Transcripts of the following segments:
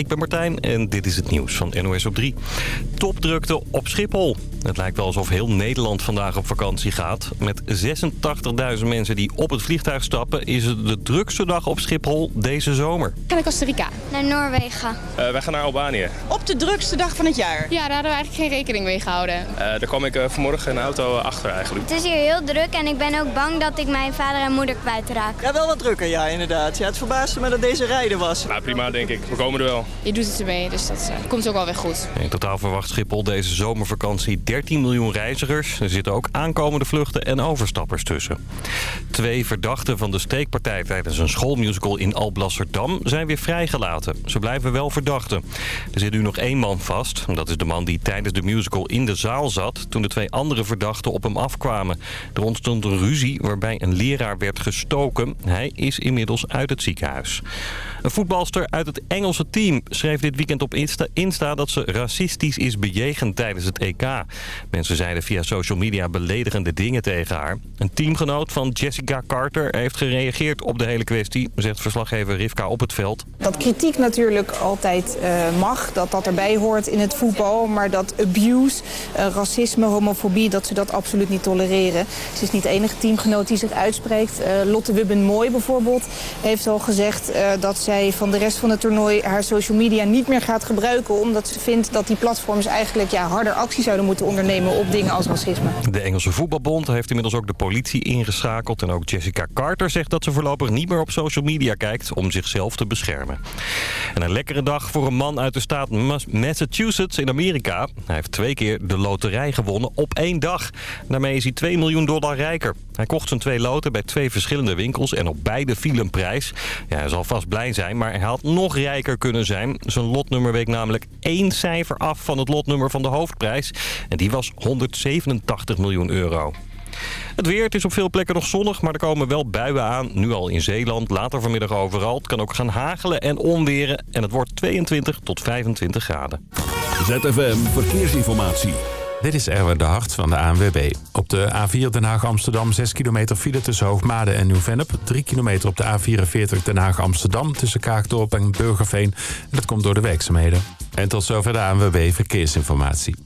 Ik ben Martijn en dit is het nieuws van NOS op 3. Topdrukte op Schiphol. Het lijkt wel alsof heel Nederland vandaag op vakantie gaat. Met 86.000 mensen die op het vliegtuig stappen... is het de drukste dag op Schiphol deze zomer. Ik ga naar Costa Rica. Naar Noorwegen. Uh, wij gaan naar Albanië. Op de drukste dag van het jaar? Ja, daar hadden we eigenlijk geen rekening mee gehouden. Uh, daar kwam ik uh, vanmorgen in de auto achter eigenlijk. Het is hier heel druk en ik ben ook bang dat ik mijn vader en moeder kwijtraak. Ja, wel wat drukker, ja, inderdaad. Ja, het verbaasde me dat deze rijden was. Nou, prima denk ik. We komen er wel. Je doet het ermee, dus dat komt ook wel weer goed. In totaal verwacht Schiphol deze zomervakantie 13 miljoen reizigers. Er zitten ook aankomende vluchten en overstappers tussen. Twee verdachten van de steekpartij tijdens een schoolmusical in Alblasserdam zijn weer vrijgelaten. Ze blijven wel verdachten. Er zit nu nog één man vast. Dat is de man die tijdens de musical in de zaal zat... toen de twee andere verdachten op hem afkwamen. Er ontstond een ruzie waarbij een leraar werd gestoken. Hij is inmiddels uit het ziekenhuis. Een voetbalster uit het Engelse team schreef dit weekend op Insta, Insta dat ze racistisch is bejegend tijdens het EK. Mensen zeiden via social media beledigende dingen tegen haar. Een teamgenoot van Jessica Carter heeft gereageerd op de hele kwestie, zegt verslaggever Rivka op het veld. Dat kritiek natuurlijk altijd uh, mag, dat dat erbij hoort in het voetbal. Maar dat abuse, uh, racisme, homofobie, dat ze dat absoluut niet tolereren. Ze is niet de enige teamgenoot die zich uitspreekt. Uh, Lotte Wubben-Mooi bijvoorbeeld heeft al gezegd dat zij van de rest van het toernooi haar social media niet meer gaat gebruiken. Omdat ze vindt dat die platforms eigenlijk ja, harder actie zouden moeten ondernemen op dingen als racisme. De Engelse Voetbalbond heeft inmiddels ook de politie ingeschakeld. En ook Jessica Carter zegt dat ze voorlopig niet meer op social media kijkt om zichzelf te beschermen. En een lekkere dag voor een man uit de staat Massachusetts in Amerika. Hij heeft twee keer de loterij gewonnen op één dag. Daarmee is hij 2 miljoen dollar rijker. Hij kocht zijn twee loten bij twee verschillende winkels en op beide viel een prijs. Ja, hij zal vast blij zijn, maar hij had nog rijker kunnen zijn. Zijn lotnummer week namelijk één cijfer af van het lotnummer van de hoofdprijs. En die was 187 miljoen euro. Het weer, het is op veel plekken nog zonnig, maar er komen wel buien aan. Nu al in Zeeland, later vanmiddag overal. Het kan ook gaan hagelen en onweren. En het wordt 22 tot 25 graden. ZFM Verkeersinformatie. Dit is Erwin de Hart van de ANWB. Op de A4 Den Haag-Amsterdam 6 kilometer file tussen Hoogmade en Nieuw-Vennep. 3 kilometer op de A44 Den Haag-Amsterdam tussen Kaagdorp en Burgerveen. En dat komt door de werkzaamheden. En tot zover de ANWB Verkeersinformatie.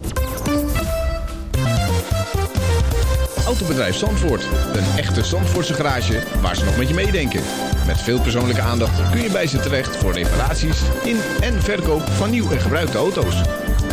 Autobedrijf Zandvoort. Een echte Zandvoortse garage waar ze nog met je meedenken. Met veel persoonlijke aandacht kun je bij ze terecht voor reparaties in en verkoop van nieuw en gebruikte auto's.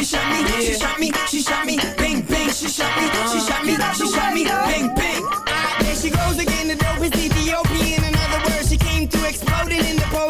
She shot me, she shot me, she shot me, bang bang, she shot me, she shot me, she shot me, bang bang. There she goes again, the dope is Ethiopian. In other words, she came to exploding in the podium,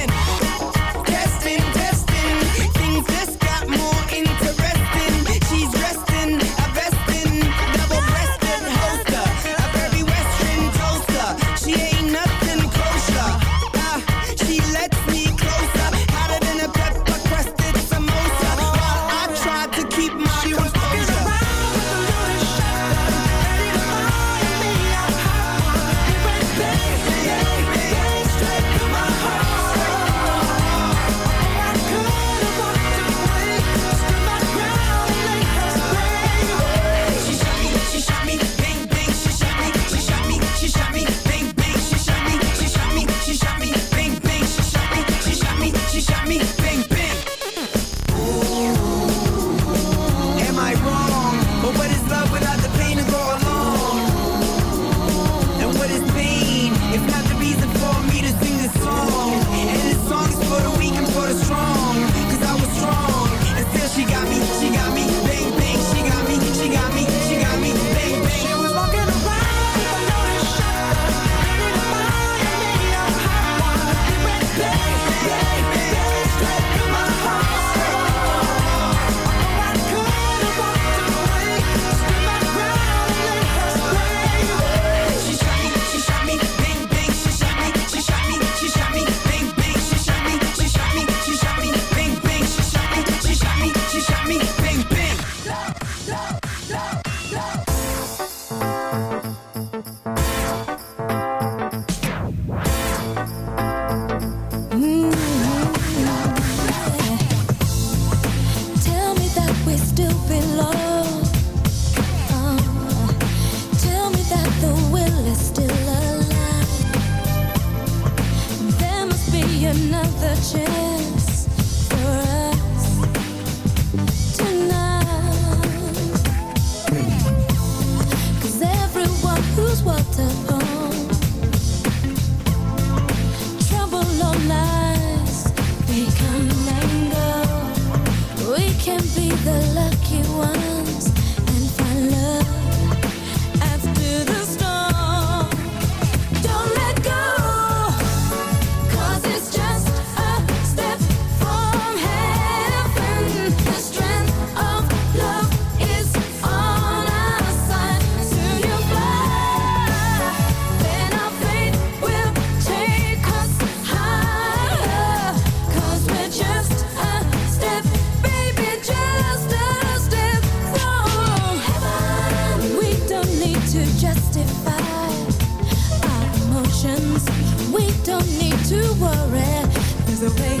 away.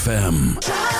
ZFM.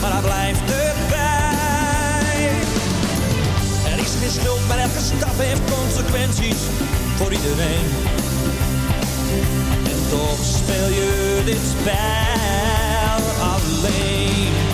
maar hij blijft erbij. Er is geen schuld, maar elke stap heeft consequenties voor iedereen. En toch speel je dit spel alleen.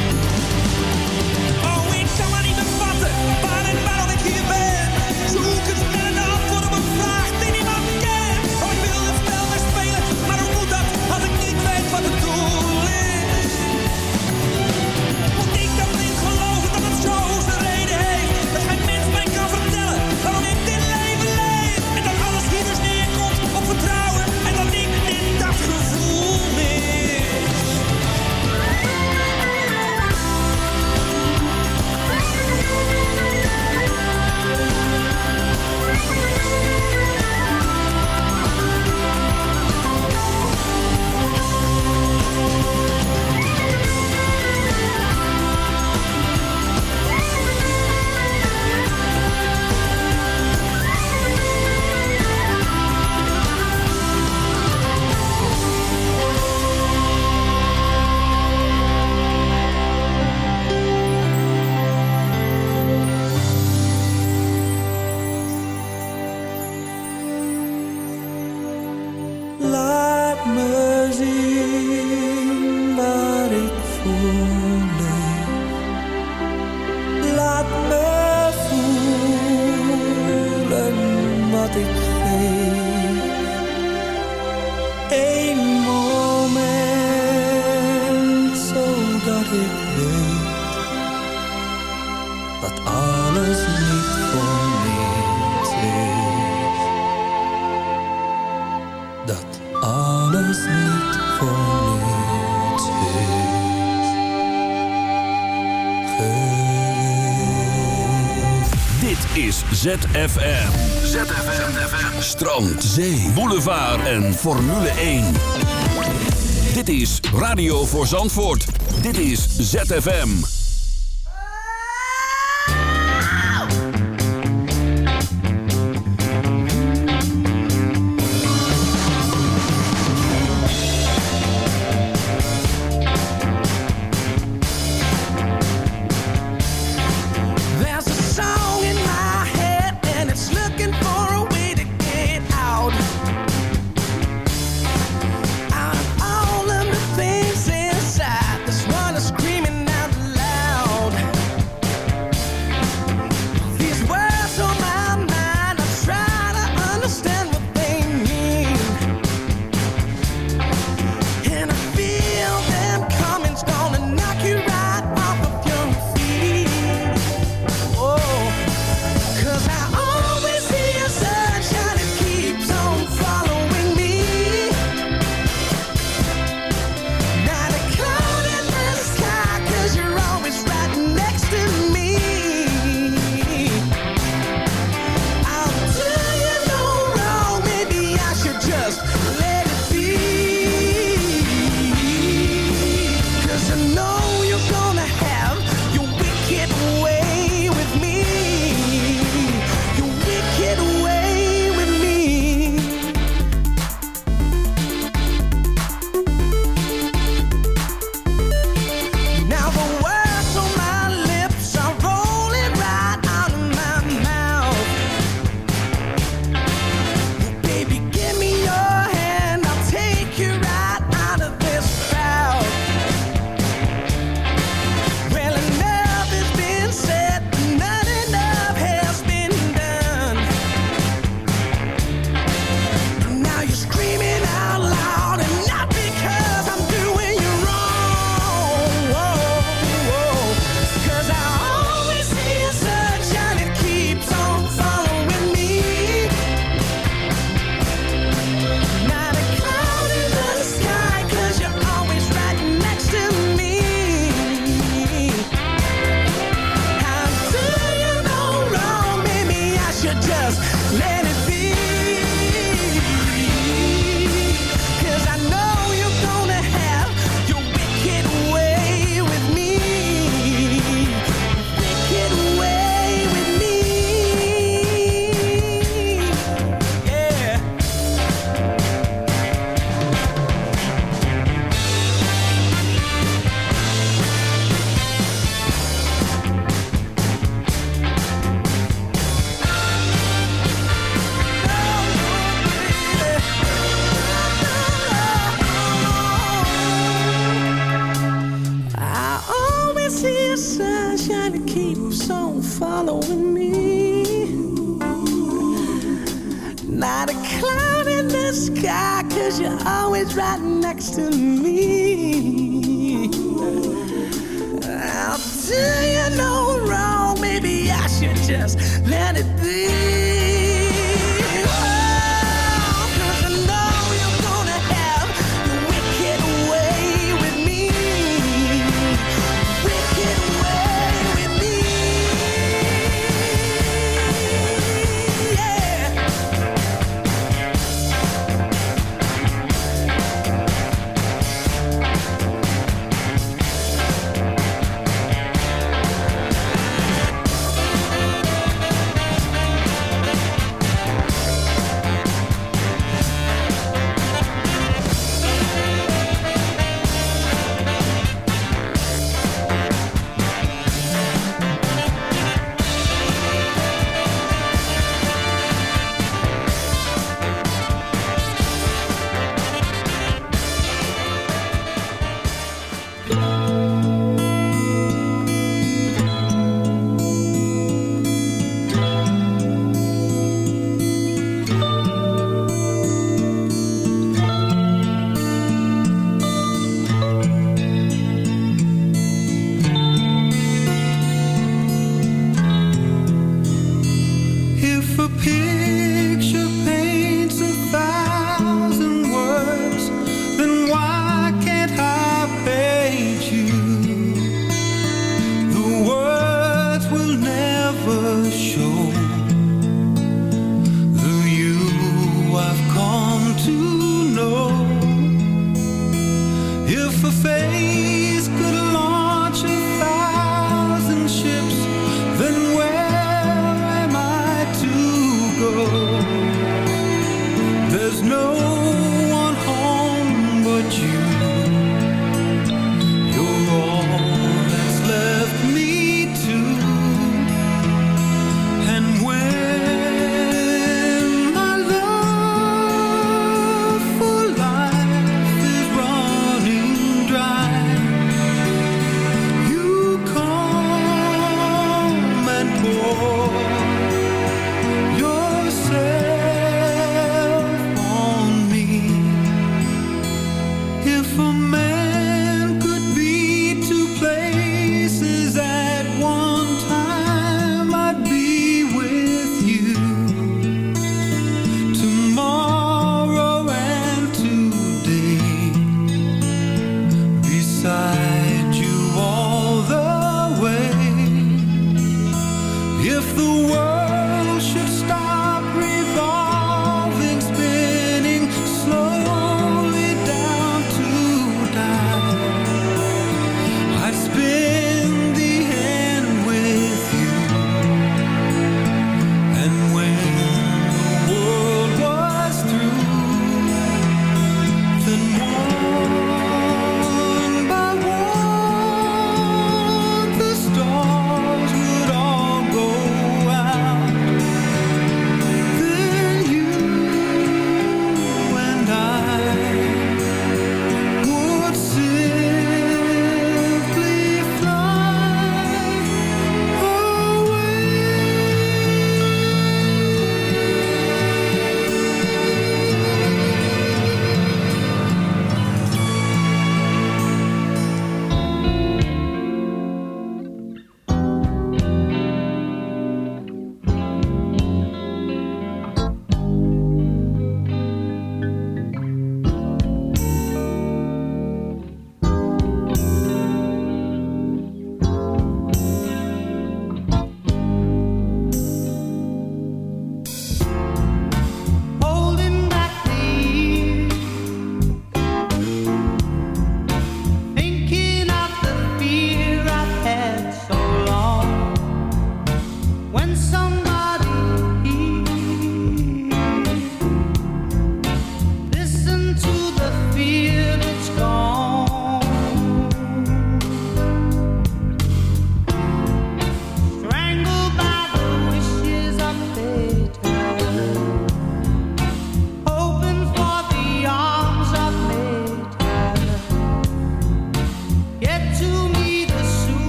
dat alles niet voor niets is. Dit is ZFM. ZFM. Strand, zee, boulevard en Formule 1. Dit is Radio voor Zandvoort. Dit is ZFM.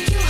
make you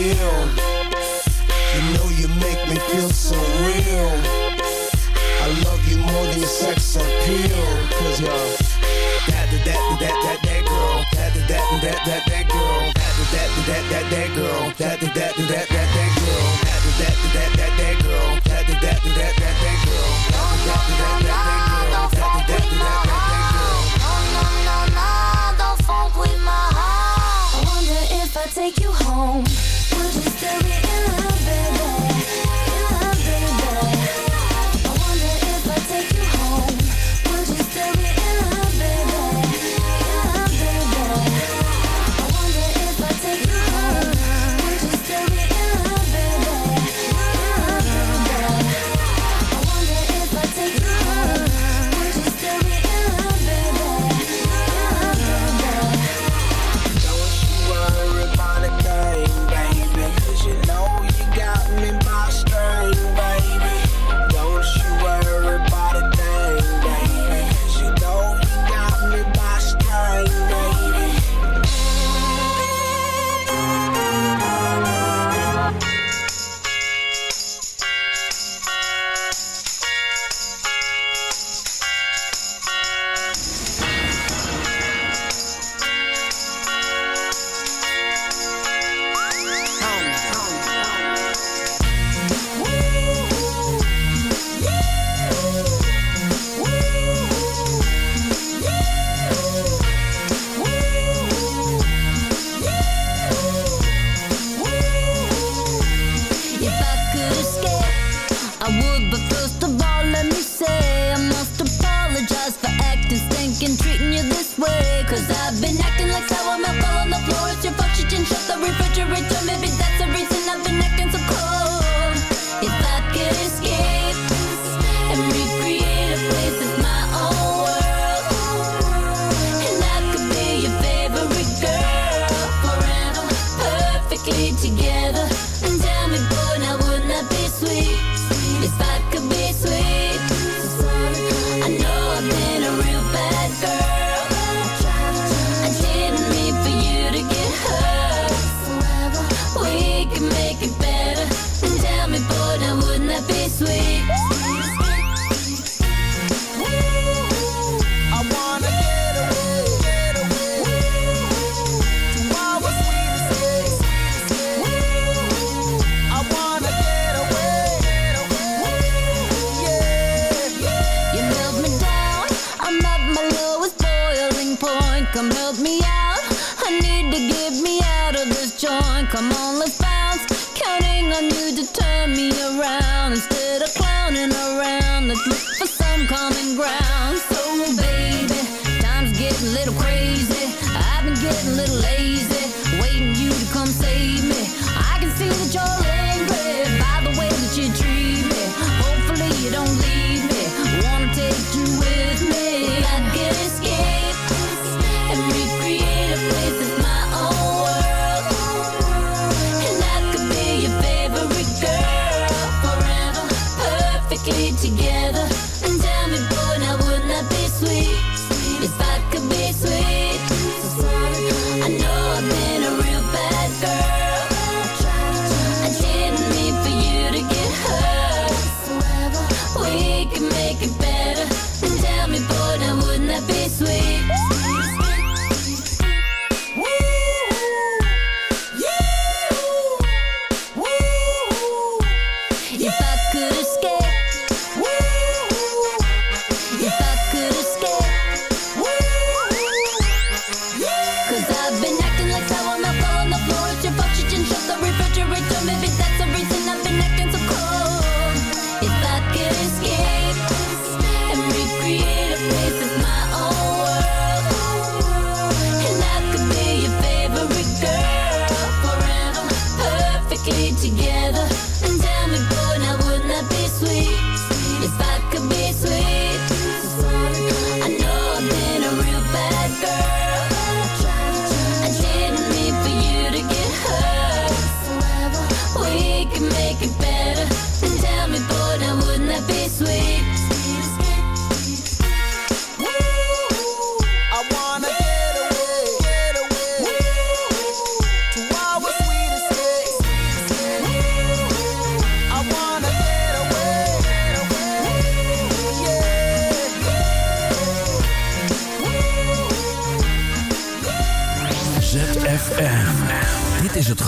feel. You know you make me feel so real. I love you more than your sex appeal. Cause you're that, that, that, that, that, that girl. That, that, that, that, that, that girl. That, that, that, that, that, that girl. That, that, that, that, that, that girl. That, that, that, that, that, girl. That, that, that, that, that, girl. That, that, that, that, that, girl. That, that, that, that, that girl. No, no, no, no, don't funk with my heart. I wonder if I take you home, Mystery.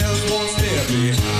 years won't stay behind